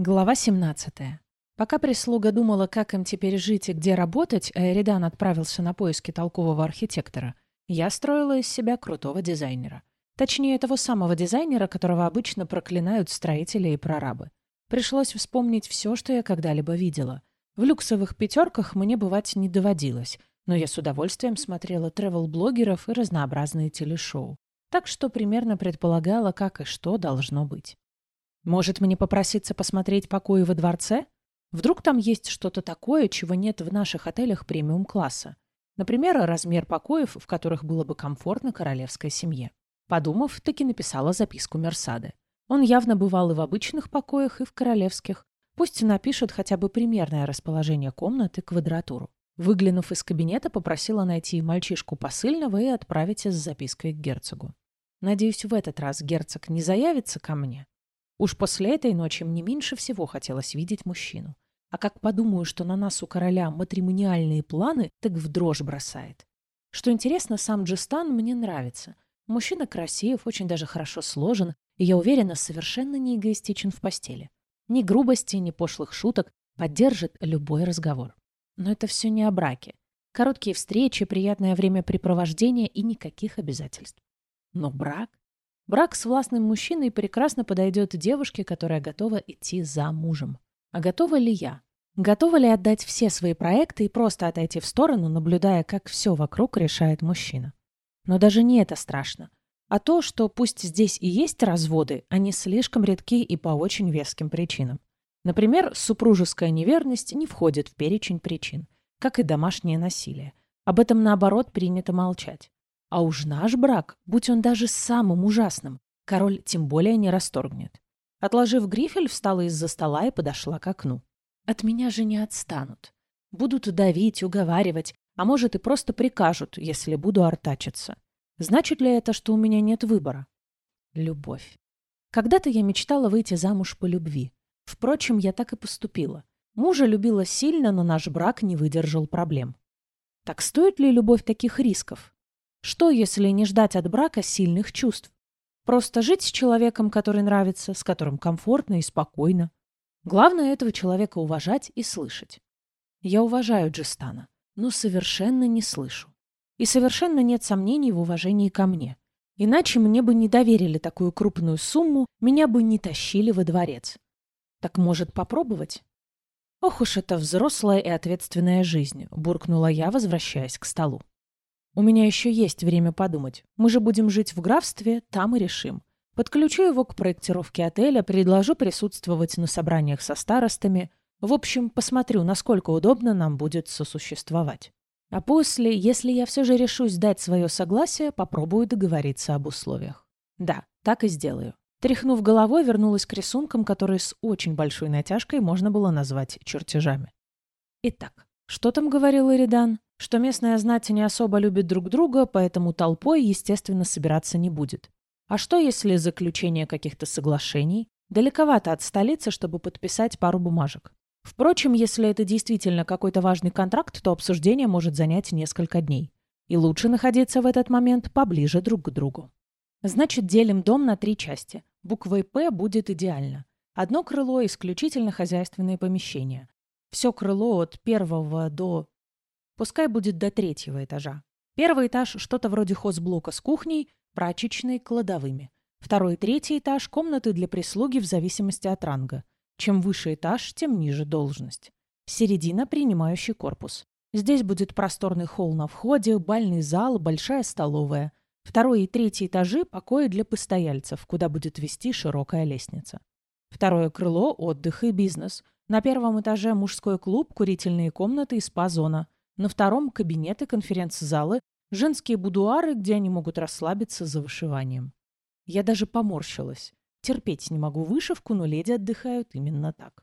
Глава 17. Пока прислуга думала, как им теперь жить и где работать, а Эридан отправился на поиски толкового архитектора, я строила из себя крутого дизайнера. Точнее, того самого дизайнера, которого обычно проклинают строители и прорабы. Пришлось вспомнить все, что я когда-либо видела. В люксовых пятерках мне бывать не доводилось, но я с удовольствием смотрела тревел-блогеров и разнообразные телешоу. Так что примерно предполагала, как и что должно быть. Может, мне попроситься посмотреть покои во дворце? Вдруг там есть что-то такое, чего нет в наших отелях премиум-класса. Например, размер покоев, в которых было бы комфортно королевской семье. Подумав, таки написала записку Мерсаде. Он явно бывал и в обычных покоях, и в королевских. Пусть напишет хотя бы примерное расположение комнаты, квадратуру. Выглянув из кабинета, попросила найти мальчишку посыльного и отправить с запиской к герцогу. Надеюсь, в этот раз герцог не заявится ко мне. Уж после этой ночи мне меньше всего хотелось видеть мужчину. А как подумаю, что на нас у короля матримониальные планы, так в дрожь бросает. Что интересно, сам Джистан мне нравится. Мужчина красив, очень даже хорошо сложен, и, я уверена, совершенно не эгоистичен в постели. Ни грубости, ни пошлых шуток поддержит любой разговор. Но это все не о браке. Короткие встречи, приятное времяпрепровождение и никаких обязательств. Но брак? Брак с властным мужчиной прекрасно подойдет девушке, которая готова идти за мужем. А готова ли я? Готова ли отдать все свои проекты и просто отойти в сторону, наблюдая, как все вокруг решает мужчина? Но даже не это страшно. А то, что пусть здесь и есть разводы, они слишком редки и по очень веским причинам. Например, супружеская неверность не входит в перечень причин, как и домашнее насилие. Об этом, наоборот, принято молчать. А уж наш брак, будь он даже самым ужасным, король тем более не расторгнет. Отложив грифель, встала из-за стола и подошла к окну. От меня же не отстанут. Будут давить, уговаривать, а может и просто прикажут, если буду артачиться. Значит ли это, что у меня нет выбора? Любовь. Когда-то я мечтала выйти замуж по любви. Впрочем, я так и поступила. Мужа любила сильно, но наш брак не выдержал проблем. Так стоит ли любовь таких рисков? Что, если не ждать от брака сильных чувств? Просто жить с человеком, который нравится, с которым комфортно и спокойно. Главное этого человека уважать и слышать. Я уважаю Джистана, но совершенно не слышу. И совершенно нет сомнений в уважении ко мне. Иначе мне бы не доверили такую крупную сумму, меня бы не тащили во дворец. Так может попробовать? Ох уж эта взрослая и ответственная жизнь, буркнула я, возвращаясь к столу. У меня еще есть время подумать. Мы же будем жить в графстве, там и решим. Подключу его к проектировке отеля, предложу присутствовать на собраниях со старостами. В общем, посмотрю, насколько удобно нам будет сосуществовать. А после, если я все же решусь дать свое согласие, попробую договориться об условиях. Да, так и сделаю. Тряхнув головой, вернулась к рисункам, которые с очень большой натяжкой можно было назвать чертежами. Итак, что там говорил Иридан? что местная знать не особо любит друг друга, поэтому толпой, естественно, собираться не будет. А что, если заключение каких-то соглашений? Далековато от столицы, чтобы подписать пару бумажек. Впрочем, если это действительно какой-то важный контракт, то обсуждение может занять несколько дней. И лучше находиться в этот момент поближе друг к другу. Значит, делим дом на три части. Буквой «П» будет идеально. Одно крыло – исключительно хозяйственные помещения. Все крыло от первого до Пускай будет до третьего этажа. Первый этаж – что-то вроде хозблока с кухней, прачечной, кладовыми. Второй и третий этаж – комнаты для прислуги в зависимости от ранга. Чем выше этаж, тем ниже должность. Середина – принимающий корпус. Здесь будет просторный холл на входе, бальный зал, большая столовая. Второй и третий этажи – покои для постояльцев, куда будет вести широкая лестница. Второе крыло – отдых и бизнес. На первом этаже мужской клуб, курительные комнаты и спа-зона – на втором – кабинеты, конференц-залы, женские будуары, где они могут расслабиться за вышиванием. Я даже поморщилась. Терпеть не могу вышивку, но леди отдыхают именно так.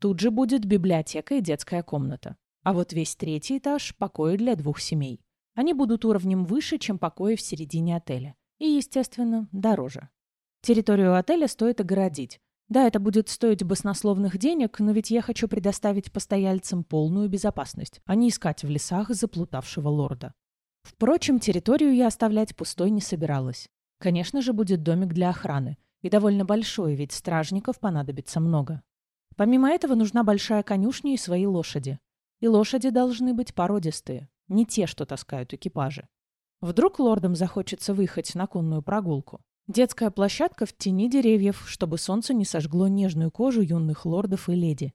Тут же будет библиотека и детская комната. А вот весь третий этаж – покои для двух семей. Они будут уровнем выше, чем покои в середине отеля. И, естественно, дороже. Территорию отеля стоит огородить. Да, это будет стоить баснословных денег, но ведь я хочу предоставить постояльцам полную безопасность, а не искать в лесах заплутавшего лорда. Впрочем, территорию я оставлять пустой не собиралась. Конечно же, будет домик для охраны. И довольно большой, ведь стражников понадобится много. Помимо этого нужна большая конюшня и свои лошади. И лошади должны быть породистые, не те, что таскают экипажи. Вдруг лордам захочется выехать на конную прогулку. Детская площадка в тени деревьев, чтобы солнце не сожгло нежную кожу юных лордов и леди.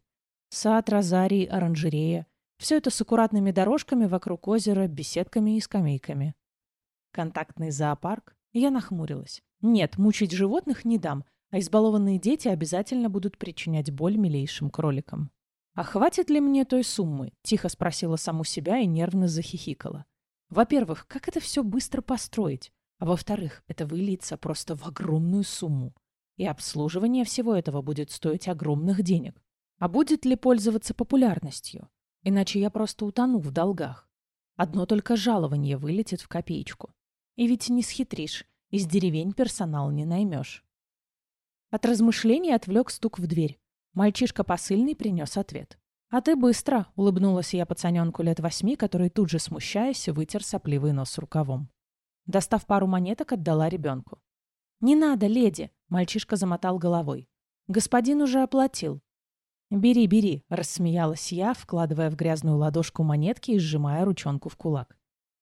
Сад, розарий, оранжерея. Все это с аккуратными дорожками вокруг озера, беседками и скамейками. Контактный зоопарк. Я нахмурилась. Нет, мучить животных не дам, а избалованные дети обязательно будут причинять боль милейшим кроликам. «А хватит ли мне той суммы?» – тихо спросила саму себя и нервно захихикала. «Во-первых, как это все быстро построить? А во-вторых, это выльется просто в огромную сумму. И обслуживание всего этого будет стоить огромных денег. А будет ли пользоваться популярностью? Иначе я просто утону в долгах. Одно только жалование вылетит в копеечку. И ведь не схитришь, из деревень персонал не наймешь. От размышлений отвлек стук в дверь. Мальчишка посыльный принес ответ. «А ты быстро!» — улыбнулась я пацаненку лет восьми, который тут же, смущаясь, вытер сопливый нос рукавом. Достав пару монеток, отдала ребенку. «Не надо, леди!» — мальчишка замотал головой. «Господин уже оплатил». «Бери, бери!» — рассмеялась я, вкладывая в грязную ладошку монетки и сжимая ручонку в кулак.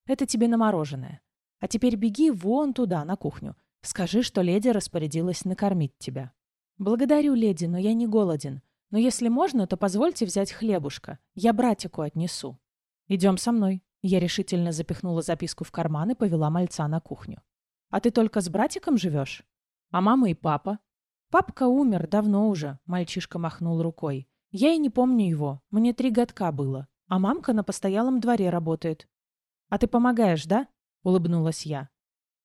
«Это тебе на мороженое. А теперь беги вон туда, на кухню. Скажи, что леди распорядилась накормить тебя». «Благодарю, леди, но я не голоден. Но если можно, то позвольте взять хлебушка. Я братику отнесу». «Идем со мной». Я решительно запихнула записку в карман и повела мальца на кухню. «А ты только с братиком живешь? А мама и папа?» «Папка умер давно уже», — мальчишка махнул рукой. «Я и не помню его. Мне три годка было. А мамка на постоялом дворе работает». «А ты помогаешь, да?» — улыбнулась я.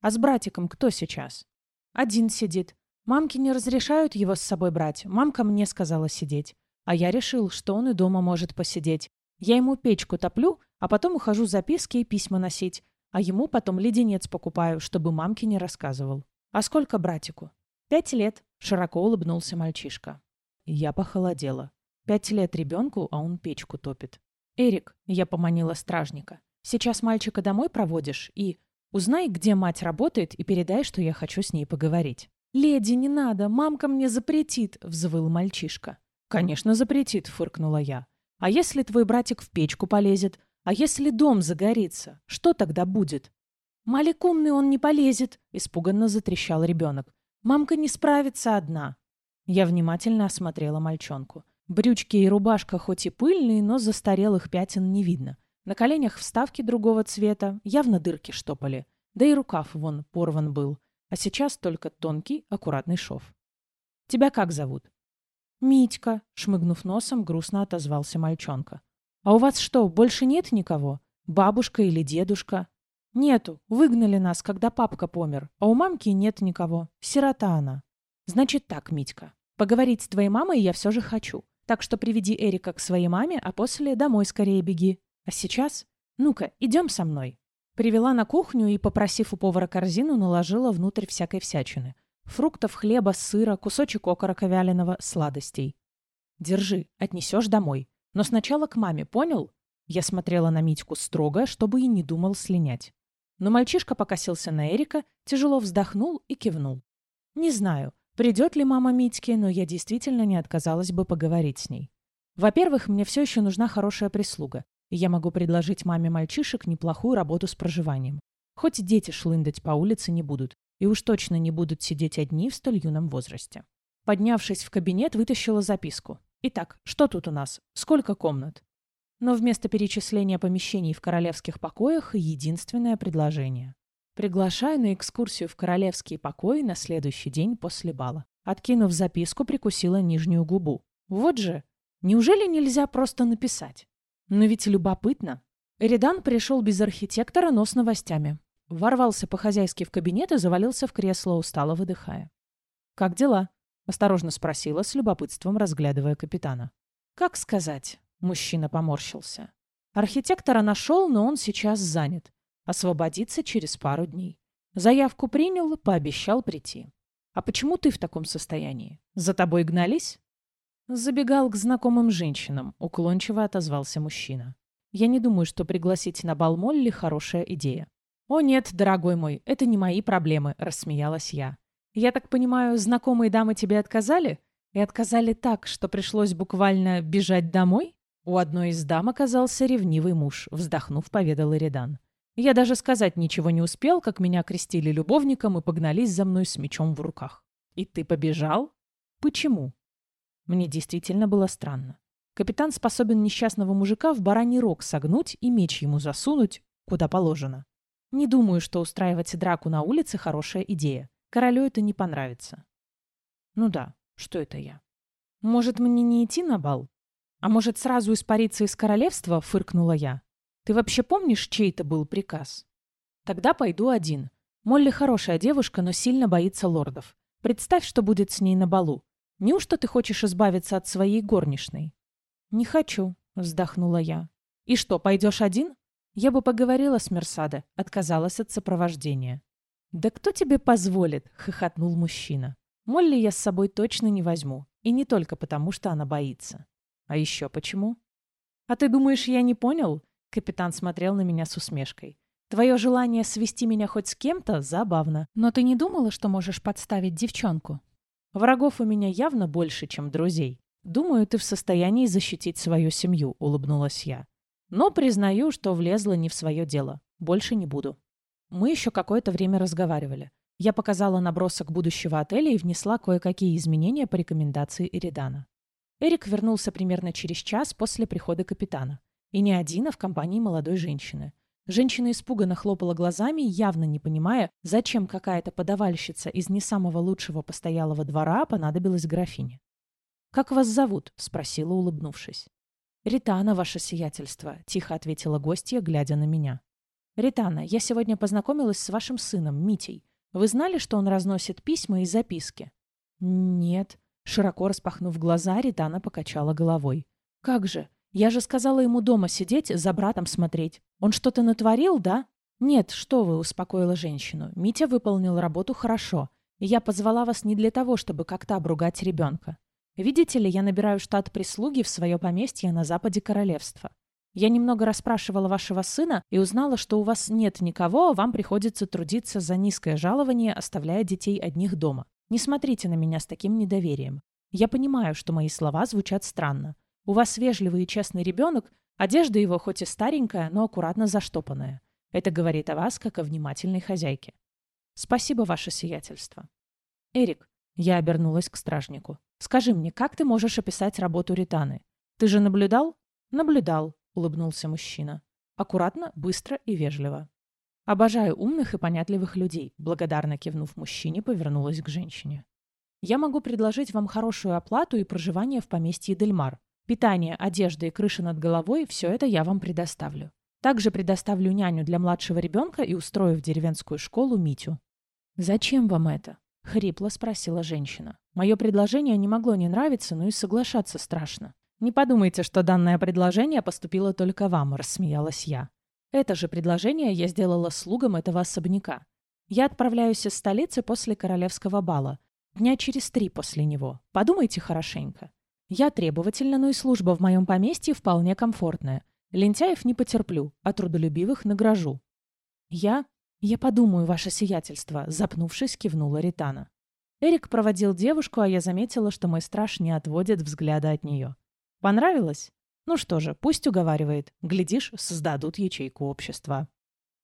«А с братиком кто сейчас?» «Один сидит. Мамки не разрешают его с собой брать. Мамка мне сказала сидеть. А я решил, что он и дома может посидеть. Я ему печку топлю, а потом ухожу записки и письма носить. А ему потом леденец покупаю, чтобы мамке не рассказывал. А сколько братику? Пять лет. Широко улыбнулся мальчишка. Я похолодела. Пять лет ребенку, а он печку топит. «Эрик», — я поманила стражника, — «сейчас мальчика домой проводишь и... Узнай, где мать работает, и передай, что я хочу с ней поговорить». «Леди, не надо, мамка мне запретит», — взвыл мальчишка. «Конечно, запретит», — фыркнула я. «А если твой братик в печку полезет? А если дом загорится? Что тогда будет?» «Малик умный, он не полезет», — испуганно затрещал ребенок. «Мамка не справится одна». Я внимательно осмотрела мальчонку. Брючки и рубашка хоть и пыльные, но застарелых пятен не видно. На коленях вставки другого цвета, явно дырки штопали. Да и рукав вон порван был. А сейчас только тонкий, аккуратный шов. «Тебя как зовут?» «Митька», — шмыгнув носом, грустно отозвался мальчонка. «А у вас что, больше нет никого? Бабушка или дедушка?» «Нету. Выгнали нас, когда папка помер. А у мамки нет никого. Сирота она». «Значит так, Митька. Поговорить с твоей мамой я все же хочу. Так что приведи Эрика к своей маме, а после домой скорее беги. А сейчас? Ну-ка, идем со мной». Привела на кухню и, попросив у повара корзину, наложила внутрь всякой всячины. Фруктов, хлеба, сыра, кусочек окорока вяленого, сладостей. «Держи, отнесешь домой. Но сначала к маме, понял?» Я смотрела на Митьку строго, чтобы и не думал слинять. Но мальчишка покосился на Эрика, тяжело вздохнул и кивнул. «Не знаю, придет ли мама Митьке, но я действительно не отказалась бы поговорить с ней. Во-первых, мне все еще нужна хорошая прислуга и я могу предложить маме мальчишек неплохую работу с проживанием. Хоть дети шлындать по улице не будут, и уж точно не будут сидеть одни в столь юном возрасте. Поднявшись в кабинет, вытащила записку. Итак, что тут у нас? Сколько комнат? Но вместо перечисления помещений в королевских покоях единственное предложение. Приглашаю на экскурсию в королевские покои на следующий день после бала. Откинув записку, прикусила нижнюю губу. Вот же! Неужели нельзя просто написать? Но ведь любопытно. Эридан пришел без архитектора, но с новостями. Ворвался по-хозяйски в кабинет и завалился в кресло, устало выдыхая. «Как дела?» — осторожно спросила, с любопытством разглядывая капитана. «Как сказать?» — мужчина поморщился. «Архитектора нашел, но он сейчас занят. Освободится через пару дней. Заявку принял, пообещал прийти. А почему ты в таком состоянии? За тобой гнались?» Забегал к знакомым женщинам, уклончиво отозвался мужчина. Я не думаю, что пригласить на бал Молли хорошая идея. «О нет, дорогой мой, это не мои проблемы», — рассмеялась я. «Я так понимаю, знакомые дамы тебе отказали? И отказали так, что пришлось буквально бежать домой? У одной из дам оказался ревнивый муж, вздохнув, поведал Иридан. Я даже сказать ничего не успел, как меня крестили любовником и погнались за мной с мечом в руках. И ты побежал? Почему? Мне действительно было странно. Капитан способен несчастного мужика в бараний рог согнуть и меч ему засунуть, куда положено. Не думаю, что устраивать драку на улице хорошая идея. Королю это не понравится. Ну да, что это я? Может, мне не идти на бал? А может, сразу испариться из королевства, фыркнула я. Ты вообще помнишь, чей это был приказ? Тогда пойду один. Молли хорошая девушка, но сильно боится лордов. Представь, что будет с ней на балу. Неужто ты хочешь избавиться от своей горничной? Не хочу, вздохнула я. И что, пойдешь один? Я бы поговорила с Мерсадо, отказалась от сопровождения. «Да кто тебе позволит?» — хохотнул мужчина. «Молли я с собой точно не возьму. И не только потому, что она боится. А еще почему?» «А ты думаешь, я не понял?» Капитан смотрел на меня с усмешкой. «Твое желание свести меня хоть с кем-то забавно. Но ты не думала, что можешь подставить девчонку? Врагов у меня явно больше, чем друзей. Думаю, ты в состоянии защитить свою семью», — улыбнулась я. Но признаю, что влезла не в свое дело. Больше не буду. Мы еще какое-то время разговаривали. Я показала набросок будущего отеля и внесла кое-какие изменения по рекомендации Эридана. Эрик вернулся примерно через час после прихода капитана. И не один, а в компании молодой женщины. Женщина испуганно хлопала глазами, явно не понимая, зачем какая-то подавальщица из не самого лучшего постоялого двора понадобилась графине. «Как вас зовут?» — спросила, улыбнувшись. «Ритана, ваше сиятельство», — тихо ответила гостья, глядя на меня. «Ритана, я сегодня познакомилась с вашим сыном, Митей. Вы знали, что он разносит письма и записки?» «Нет». Широко распахнув глаза, Ритана покачала головой. «Как же? Я же сказала ему дома сидеть, за братом смотреть. Он что-то натворил, да?» «Нет, что вы», — успокоила женщину. «Митя выполнил работу хорошо. Я позвала вас не для того, чтобы как-то обругать ребенка. Видите ли, я набираю штат прислуги в свое поместье на западе королевства. Я немного расспрашивала вашего сына и узнала, что у вас нет никого, вам приходится трудиться за низкое жалование, оставляя детей одних дома. Не смотрите на меня с таким недоверием. Я понимаю, что мои слова звучат странно. У вас вежливый и честный ребенок, одежда его хоть и старенькая, но аккуратно заштопанная. Это говорит о вас, как о внимательной хозяйке. Спасибо, ваше сиятельство. Эрик, я обернулась к стражнику. Скажи мне, как ты можешь описать работу Ританы? Ты же наблюдал? Наблюдал, улыбнулся мужчина. Аккуратно, быстро и вежливо. Обожаю умных и понятливых людей, благодарно кивнув мужчине, повернулась к женщине. Я могу предложить вам хорошую оплату и проживание в поместье Дельмар. Питание, одежда и крыша над головой – все это я вам предоставлю. Также предоставлю няню для младшего ребенка и устрою в деревенскую школу Митю. Зачем вам это? — хрипло спросила женщина. Мое предложение не могло не нравиться, но и соглашаться страшно. «Не подумайте, что данное предложение поступило только вам», — рассмеялась я. «Это же предложение я сделала слугам этого особняка. Я отправляюсь из столицы после королевского бала. Дня через три после него. Подумайте хорошенько. Я требовательна, но и служба в моем поместье вполне комфортная. Лентяев не потерплю, а трудолюбивых награжу». Я «Я подумаю, ваше сиятельство», — запнувшись, кивнула Ритана. Эрик проводил девушку, а я заметила, что мой страж не отводит взгляда от нее. «Понравилось? Ну что же, пусть уговаривает. Глядишь, создадут ячейку общества».